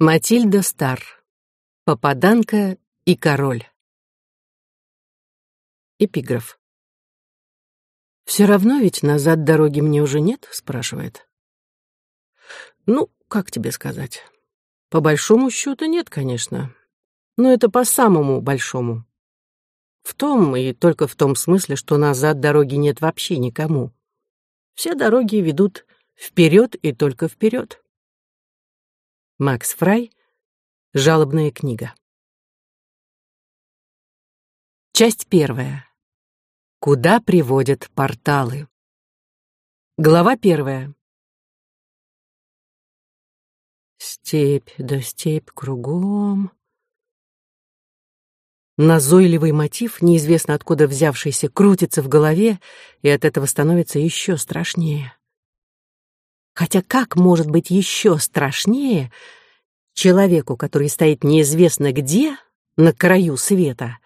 Матильда Стар. Попаданка и король. Эпиграф. «Все равно ведь назад дороги мне уже нет?» — спрашивает. Ну, как тебе сказать? По большому счету нет, конечно. Но это по самому большому. В том и только в том смысле, что назад дороги нет вообще никому. Все дороги ведут вперед и только вперед. Макс Фрай. Жалобная книга. Часть первая. Куда приводят порталы? Глава первая. Степь да степь кругом. Назойливый мотив, неизвестно откуда взявшийся, крутится в голове, и от этого становится еще страшнее. Хотя как может быть еще страшнее человеку, который стоит неизвестно где, на краю света?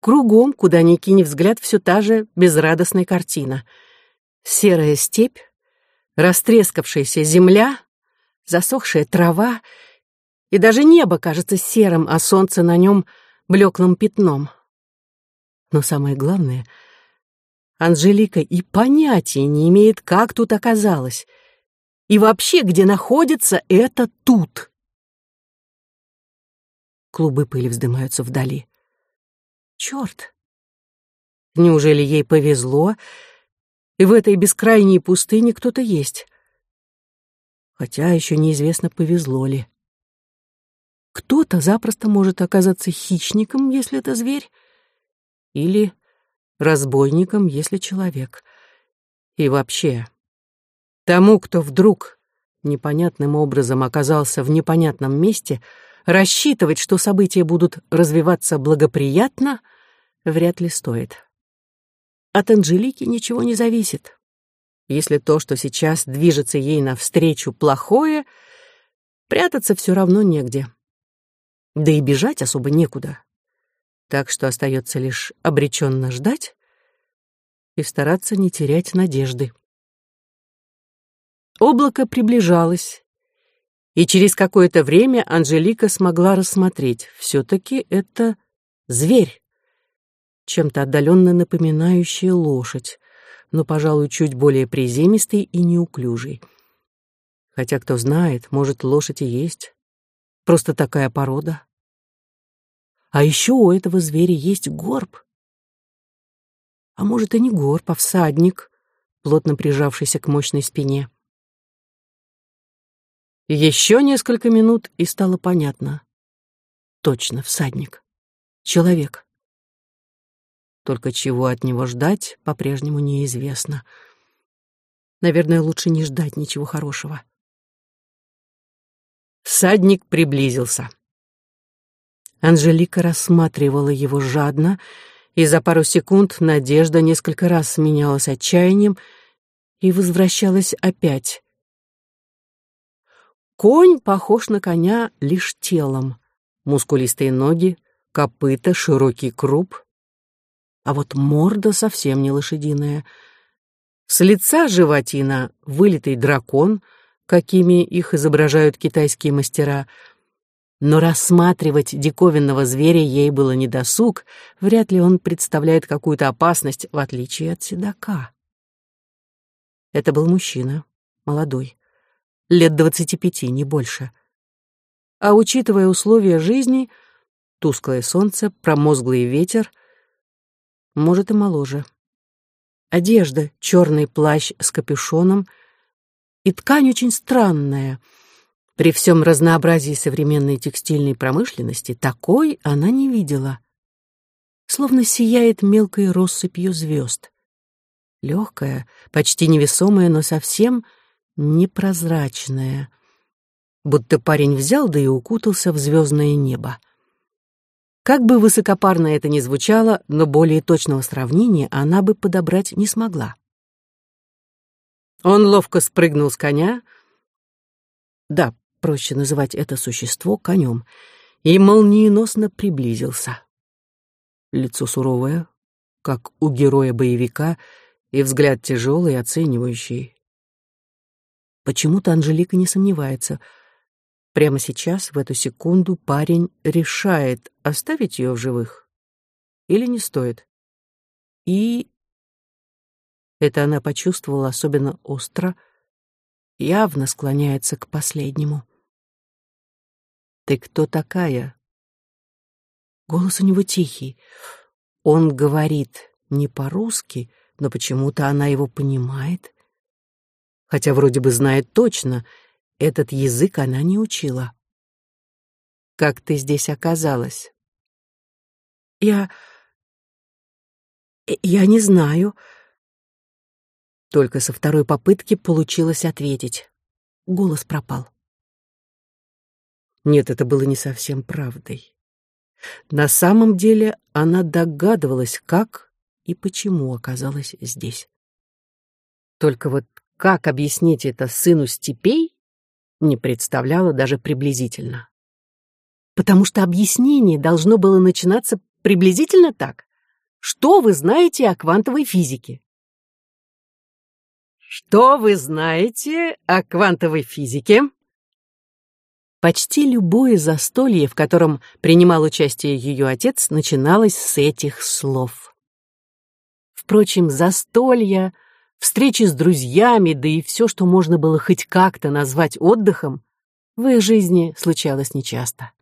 Кругом, куда ни кинь взгляд, все та же безрадостная картина. Серая степь, растрескавшаяся земля, засохшая трава, и даже небо кажется серым, а солнце на нем блеклым пятном. Но самое главное, Анжелика и понятия не имеет, как тут оказалось — и вообще, где находится это тут? Клубы пыли вздымаются вдали. Черт! Неужели ей повезло, и в этой бескрайней пустыне кто-то есть? Хотя еще неизвестно, повезло ли. Кто-то запросто может оказаться хищником, если это зверь, или разбойником, если человек. И вообще, Тому, кто вдруг непонятным образом оказался в непонятном месте, рассчитывать, что события будут развиваться благоприятно, вряд ли стоит. От Анжелики ничего не зависит. Если то, что сейчас движется ей навстречу, плохое, прятаться все равно негде. Да и бежать особо некуда. Так что остается лишь обреченно ждать и стараться не терять надежды. Облако приближалось, и через какое-то время Анжелика смогла рассмотреть. Все-таки это зверь, чем-то отдаленно напоминающий лошадь, но, пожалуй, чуть более приземистый и неуклюжий. Хотя, кто знает, может, лошадь и есть. Просто такая порода. А еще у этого зверя есть горб. А может, и не горб, а всадник, плотно прижавшийся к мощной спине. Еще несколько минут, и стало понятно. Точно, всадник. Человек. Только чего от него ждать, по-прежнему неизвестно. Наверное, лучше не ждать ничего хорошего. Всадник приблизился. Анжелика рассматривала его жадно, и за пару секунд надежда несколько раз сменялась отчаянием и возвращалась опять. Конь похож на коня лишь телом. Мускулистые ноги, копыта, широкий круп. А вот морда совсем не лошадиная. С лица животина вылитый дракон, какими их изображают китайские мастера. Но рассматривать диковинного зверя ей было недосуг, вряд ли он представляет какую-то опасность, в отличие от седока. Это был мужчина, молодой лет двадцати пяти, не больше. А учитывая условия жизни, тусклое солнце, промозглый ветер, может и моложе. Одежда, черный плащ с капюшоном, и ткань очень странная. При всем разнообразии современной текстильной промышленности такой она не видела. Словно сияет мелкой россыпью звезд. Легкая, почти невесомая, но совсем непрозрачная, будто парень взял да и укутался в звездное небо. Как бы высокопарно это ни звучало, но более точного сравнения она бы подобрать не смогла. Он ловко спрыгнул с коня, да, проще называть это существо конем, и молниеносно приблизился. Лицо суровое, как у героя-боевика, и взгляд тяжелый, оценивающий. Почему-то Анжелика не сомневается. Прямо сейчас, в эту секунду, парень решает, оставить ее в живых или не стоит. И это она почувствовала особенно остро, явно склоняется к последнему. «Ты кто такая?» Голос у него тихий. Он говорит не по-русски, но почему-то она его понимает. Хотя вроде бы знает точно, этот язык она не учила. «Как ты здесь оказалась?» «Я... я не знаю», только со второй попытки получилось ответить. Голос пропал. Нет, это было не совсем правдой. На самом деле она догадывалась, как и почему оказалась здесь. Только вот как объяснить это сыну степей, не представляла даже приблизительно. Потому что объяснение должно было начинаться приблизительно так. Что вы знаете о квантовой физике? Что вы знаете о квантовой физике? Почти любое застолье, в котором принимал участие ее отец, начиналось с этих слов. Впрочем, застолья, встречи с друзьями, да и все, что можно было хоть как-то назвать отдыхом, в их жизни случалось нечасто.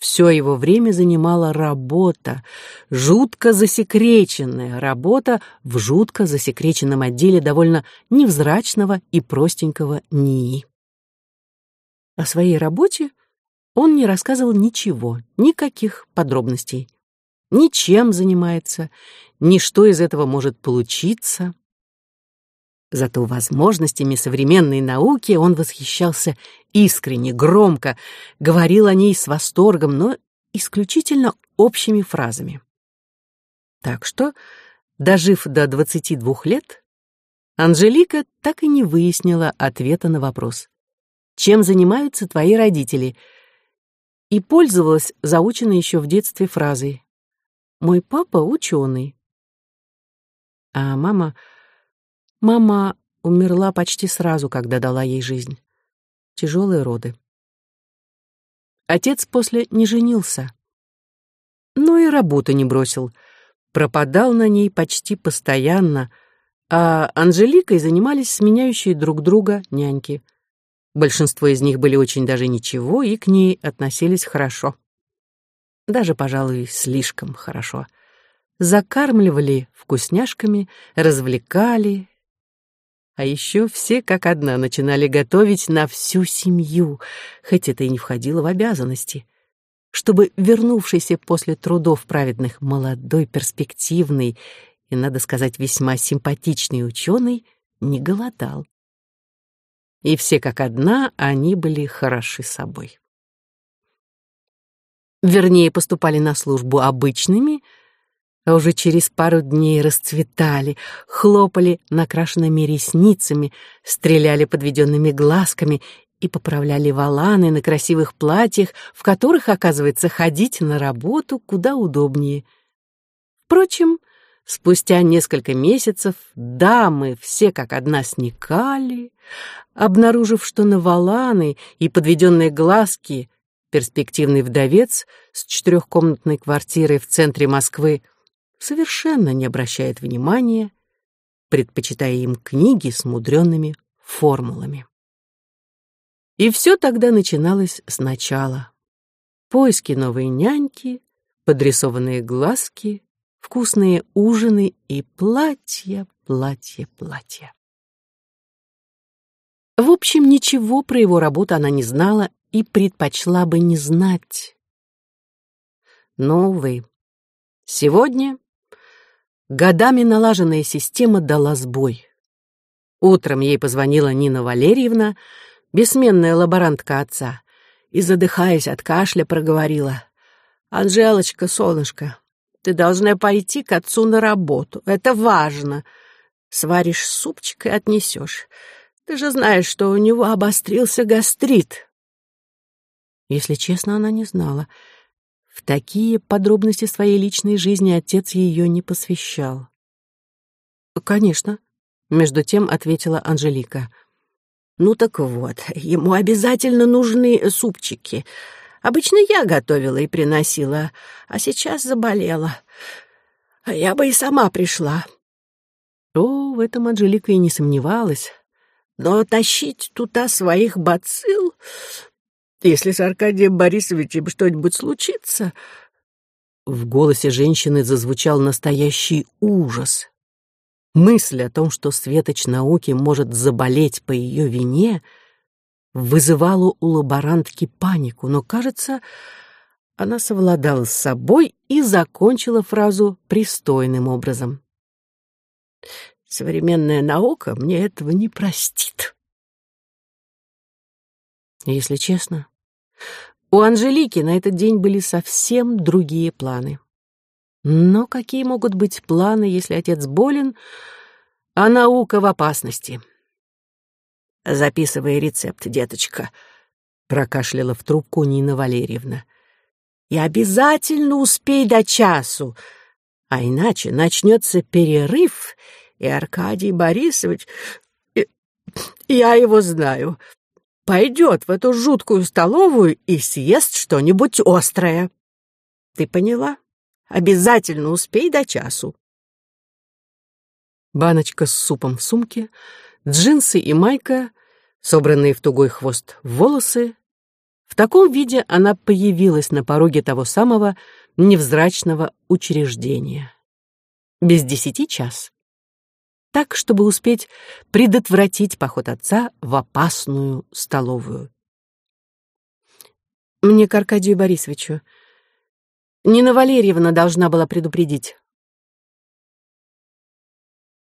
Все его время занимала работа, жутко засекреченная работа в жутко засекреченном отделе довольно невзрачного и простенького НИИ. О своей работе он не рассказывал ничего, никаких подробностей. Ничем занимается, ни что из этого может получиться. Зато возможностями современной науки он восхищался искренне, громко, говорил о ней с восторгом, но исключительно общими фразами. Так что, дожив до 22 лет, Анжелика так и не выяснила ответа на вопрос «Чем занимаются твои родители?» и пользовалась заученной еще в детстве фразой «Мой папа ученый». А мама Мама умерла почти сразу, когда дала ей жизнь. Тяжелые роды. Отец после не женился. Но и работу не бросил. Пропадал на ней почти постоянно, а Анжеликой занимались сменяющие друг друга няньки. Большинство из них были очень даже ничего и к ней относились хорошо. Даже, пожалуй, слишком хорошо. Закармливали вкусняшками, развлекали, а еще все как одна начинали готовить на всю семью, хоть это и не входило в обязанности. Чтобы вернувшийся после трудов праведных молодой, перспективный и, надо сказать, весьма симпатичный ученый не голодал. И все как одна они были хороши собой. Вернее, поступали на службу обычными — а уже через пару дней расцветали, хлопали накрашенными ресницами, стреляли подведенными глазками и поправляли валаны на красивых платьях, в которых, оказывается, ходить на работу куда удобнее. Впрочем, спустя несколько месяцев дамы все как одна сникали, обнаружив, что на валаны и подведенные глазки перспективный вдовец с четырехкомнатной квартирой в центре Москвы совершенно не обращает внимания, предпочитая им книги с мудренными формулами. И все тогда начиналось сначала. Поиски новой няньки, подрисованные глазки, вкусные ужины и платья, платья, платья. В общем, ничего про его работу она не знала и предпочла бы не знать. Но, увы, сегодня Годами налаженная система дала сбой. Утром ей позвонила Нина Валерьевна, бессменная лаборантка отца, и, задыхаясь от кашля, проговорила. «Анжелочка, солнышко, ты должна пойти к отцу на работу. Это важно. Сваришь супчик и отнесешь. Ты же знаешь, что у него обострился гастрит». Если честно, она не знала — в такие подробности своей личной жизни отец ее не посвящал. «Конечно», — между тем ответила Анжелика. Ну так вот, ему обязательно нужны супчики. Обычно я готовила и приносила, а сейчас заболела. А я бы и сама пришла. О, в этом Анжелика и не сомневалась. Но тащить туда своих бацилл, если с Аркадием Борисовичем что-нибудь случится... В голосе женщины зазвучал настоящий ужас. Мысль о том, что светоч науки может заболеть по ее вине, вызывала у лаборантки панику, но, кажется, она совладала с собой и закончила фразу пристойным образом. «Современная наука мне этого не простит». Если честно, у Анжелики на этот день были совсем другие планы. Но какие могут быть планы, если отец болен, а наука в опасности? «Записывай рецепт, деточка», — прокашляла в трубку Нина Валерьевна. «И обязательно успей до часу, а иначе начнется перерыв, и Аркадий Борисович, я его знаю, пойдет в эту жуткую столовую и съест что-нибудь острое. Ты поняла?» Обязательно успей до часу. Баночка с супом в сумке, джинсы и майка, собранные в тугой хвост волосы. В таком виде она появилась на пороге того самого невзрачного учреждения. Без десяти час. Так, чтобы успеть предотвратить поход отца в опасную столовую. «Мне к Аркадию Борисовичу», Нина Валерьевна должна была предупредить.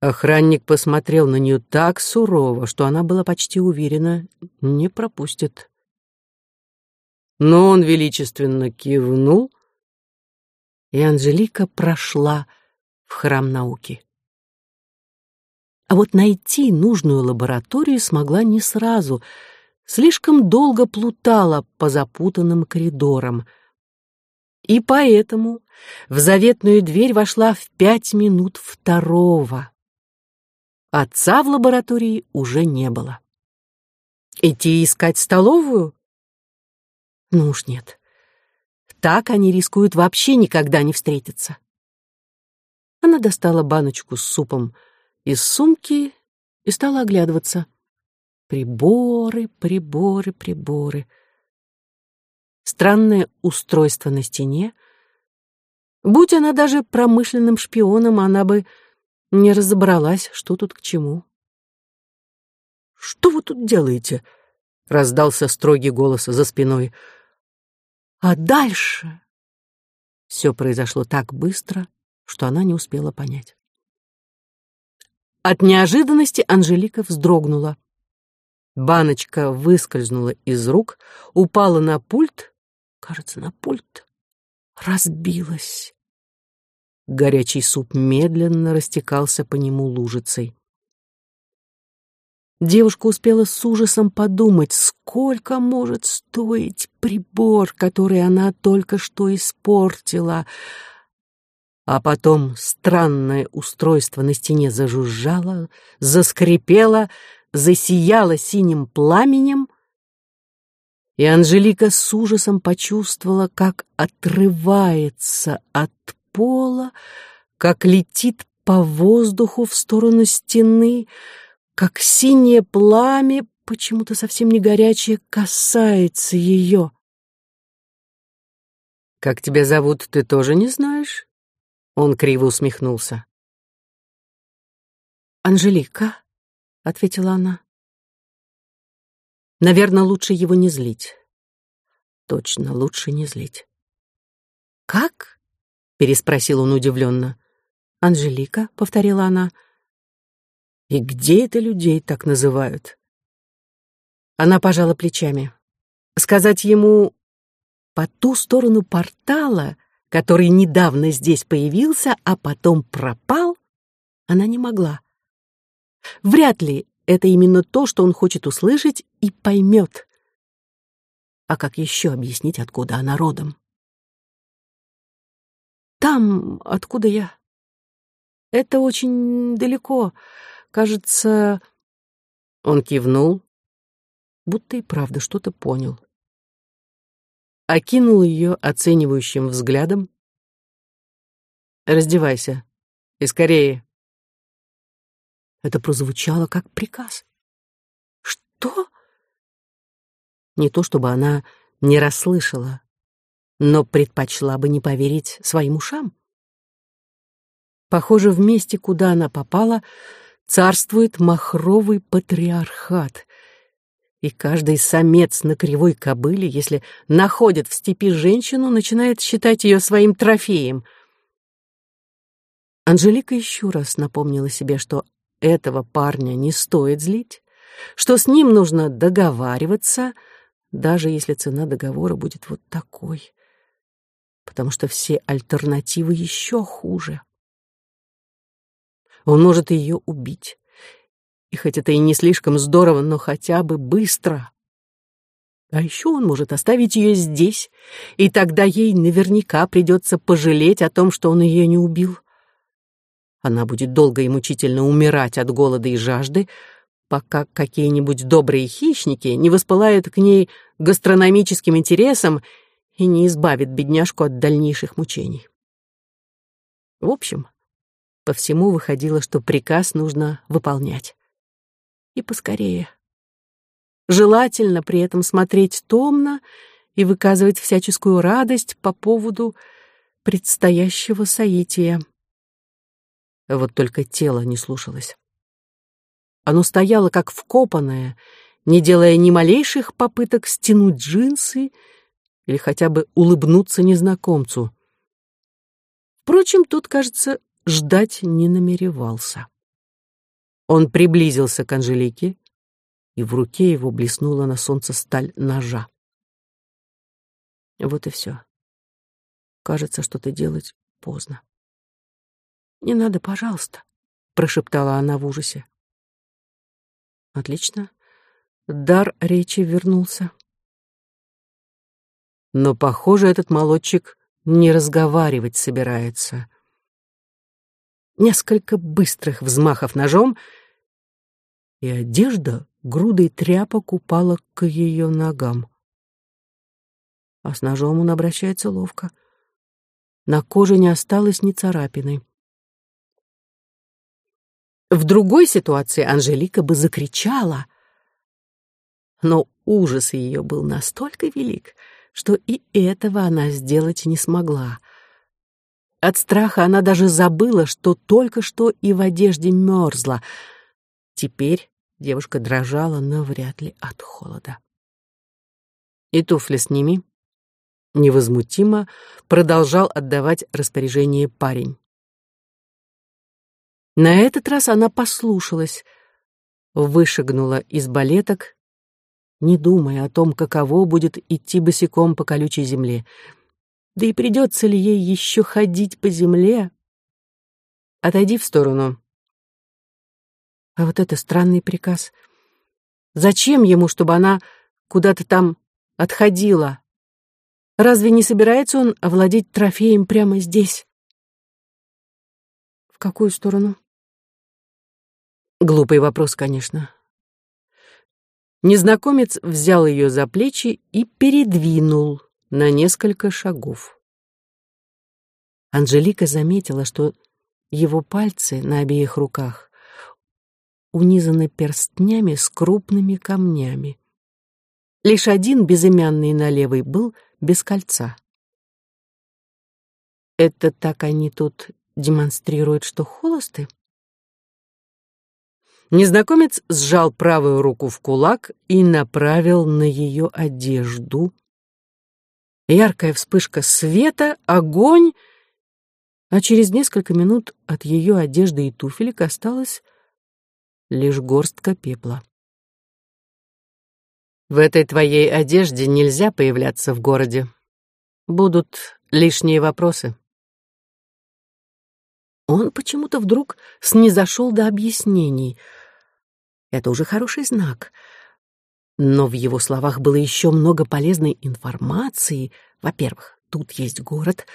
Охранник посмотрел на нее так сурово, что она была почти уверена, не пропустит. Но он величественно кивнул, и Анжелика прошла в храм науки. А вот найти нужную лабораторию смогла не сразу, слишком долго плутала по запутанным коридорам — и поэтому в заветную дверь вошла в пять минут второго. Отца в лаборатории уже не было. Идти искать столовую? Ну уж нет. Так они рискуют вообще никогда не встретиться. Она достала баночку с супом из сумки и стала оглядываться. Приборы, приборы, приборы — странное устройство на стене. Будь она даже промышленным шпионом, она бы не разобралась, что тут к чему. «Что вы тут делаете?» — раздался строгий голос за спиной. «А дальше...» Все произошло так быстро, что она не успела понять. От неожиданности Анжелика вздрогнула. Баночка выскользнула из рук, упала на пульт кажется, на пульт, разбилась. Горячий суп медленно растекался по нему лужицей. Девушка успела с ужасом подумать, сколько может стоить прибор, который она только что испортила. А потом странное устройство на стене зажужжало, заскрипело, засияло синим пламенем, и Анжелика с ужасом почувствовала, как отрывается от пола, как летит по воздуху в сторону стены, как синее пламя, почему-то совсем не горячее, касается ее. «Как тебя зовут, ты тоже не знаешь?» Он криво усмехнулся. «Анжелика», — ответила она. Наверное, лучше его не злить. Точно, лучше не злить. «Как?» — переспросил он удивленно. «Анжелика», — повторила она. «И где это людей так называют?» Она пожала плечами. Сказать ему по ту сторону портала, который недавно здесь появился, а потом пропал, она не могла. Вряд ли это именно то, что он хочет услышать и поймет. А как еще объяснить, откуда она родом? Там, откуда я. Это очень далеко. Кажется... Он кивнул, будто и правда что-то понял. Окинул ее оценивающим взглядом. «Раздевайся. И скорее». Это прозвучало как приказ. «Что?» Не то чтобы она не расслышала, но предпочла бы не поверить своим ушам. Похоже, в месте, куда она попала, царствует махровый патриархат. И каждый самец на кривой кобыле, если находит в степи женщину, начинает считать ее своим трофеем. Анжелика еще раз напомнила себе, что этого парня не стоит злить, что с ним нужно договариваться, даже если цена договора будет вот такой, потому что все альтернативы еще хуже. Он может ее убить. И хоть это и не слишком здорово, но хотя бы быстро. А еще он может оставить ее здесь, и тогда ей наверняка придется пожалеть о том, что он ее не убил. Она будет долго и мучительно умирать от голода и жажды, пока какие-нибудь добрые хищники не воспылают к ней гастрономическим интересом и не избавят бедняжку от дальнейших мучений. В общем, по всему выходило, что приказ нужно выполнять. И поскорее. Желательно при этом смотреть томно и выказывать всяческую радость по поводу предстоящего соития. Вот только тело не слушалось. Оно стояло как вкопанное, не делая ни малейших попыток стянуть джинсы или хотя бы улыбнуться незнакомцу. Впрочем, тут, кажется, ждать не намеревался. Он приблизился к Анжелике, и в руке его блеснула на солнце сталь ножа. Вот и все. Кажется, что-то делать поздно. «Не надо, пожалуйста», — прошептала она в ужасе. «Отлично. Дар речи вернулся». Но, похоже, этот молодчик не разговаривать собирается несколько быстрых взмахов ножом, и одежда грудой тряпок упала к ее ногам. А с ножом он обращается ловко. На коже не осталось ни царапины. В другой ситуации Анжелика бы закричала, но ужас ее был настолько велик, что и этого она сделать не смогла — от страха она даже забыла, что только что и в одежде мерзла. Теперь девушка дрожала, но вряд ли от холода. «И туфли сними», — невозмутимо продолжал отдавать распоряжение парень. На этот раз она послушалась, вышагнула из балеток, не думая о том, каково будет идти босиком по колючей земле — да и придется ли ей еще ходить по земле? Отойди в сторону. А вот это странный приказ. Зачем ему, чтобы она куда-то там отходила? Разве не собирается он овладеть трофеем прямо здесь? В какую сторону? Глупый вопрос, конечно. Незнакомец взял ее за плечи и передвинул на несколько шагов. Анжелика заметила, что его пальцы на обеих руках унизаны перстнями с крупными камнями. Лишь один безымянный на левой был без кольца. Это так они тут демонстрируют, что холосты? Незнакомец сжал правую руку в кулак и направил на ее одежду, яркая вспышка света, огонь, а через несколько минут от ее одежды и туфелек осталась лишь горстка пепла. «В этой твоей одежде нельзя появляться в городе. Будут лишние вопросы». Он почему-то вдруг снизошел до объяснений. Это уже хороший знак — но в его словах было еще много полезной информации. Во-первых, тут есть город.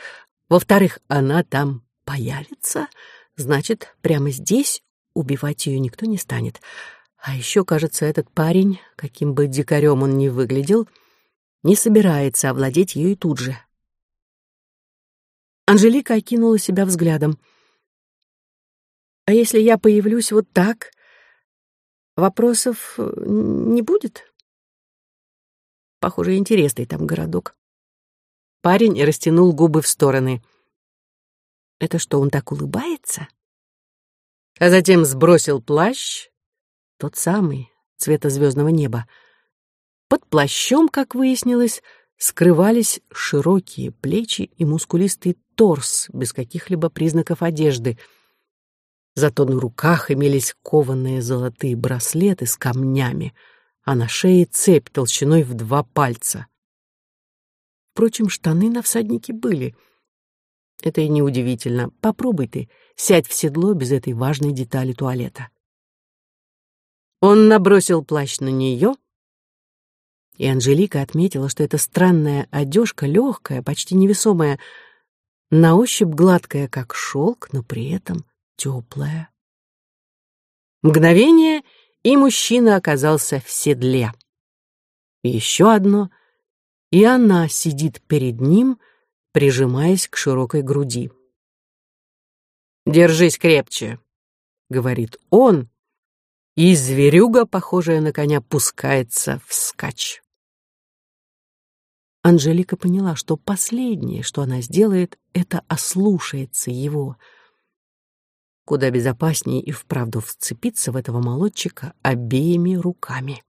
Во-вторых, она там появится. Значит, прямо здесь убивать ее никто не станет. А еще, кажется, этот парень, каким бы дикарем он ни выглядел, не собирается овладеть ею тут же. Анжелика окинула себя взглядом. «А если я появлюсь вот так, вопросов э, не будет?» Похоже, интересный там городок. Парень растянул губы в стороны. Это что, он так улыбается? А затем сбросил плащ, тот самый, цвета звездного неба. Под плащом, как выяснилось, скрывались широкие плечи и мускулистый торс без каких-либо признаков одежды. Зато на руках имелись кованые золотые браслеты с камнями, а на шее цепь толщиной в два пальца. Впрочем, штаны на всаднике были. Это и неудивительно. Попробуй ты, сядь в седло без этой важной детали туалета. Он набросил плащ на нее, и Анжелика отметила, что эта странная одежка легкая, почти невесомая, на ощупь гладкая, как шелк, но при этом теплая. Мгновение, и мужчина оказался в седле. Еще одно, и она сидит перед ним, прижимаясь к широкой груди. «Держись крепче», — говорит он, и зверюга, похожая на коня, пускается вскачь. Анжелика поняла, что последнее, что она сделает, это ослушается его. Куда безопаснее и вправду вцепиться в этого молодчика обеими руками.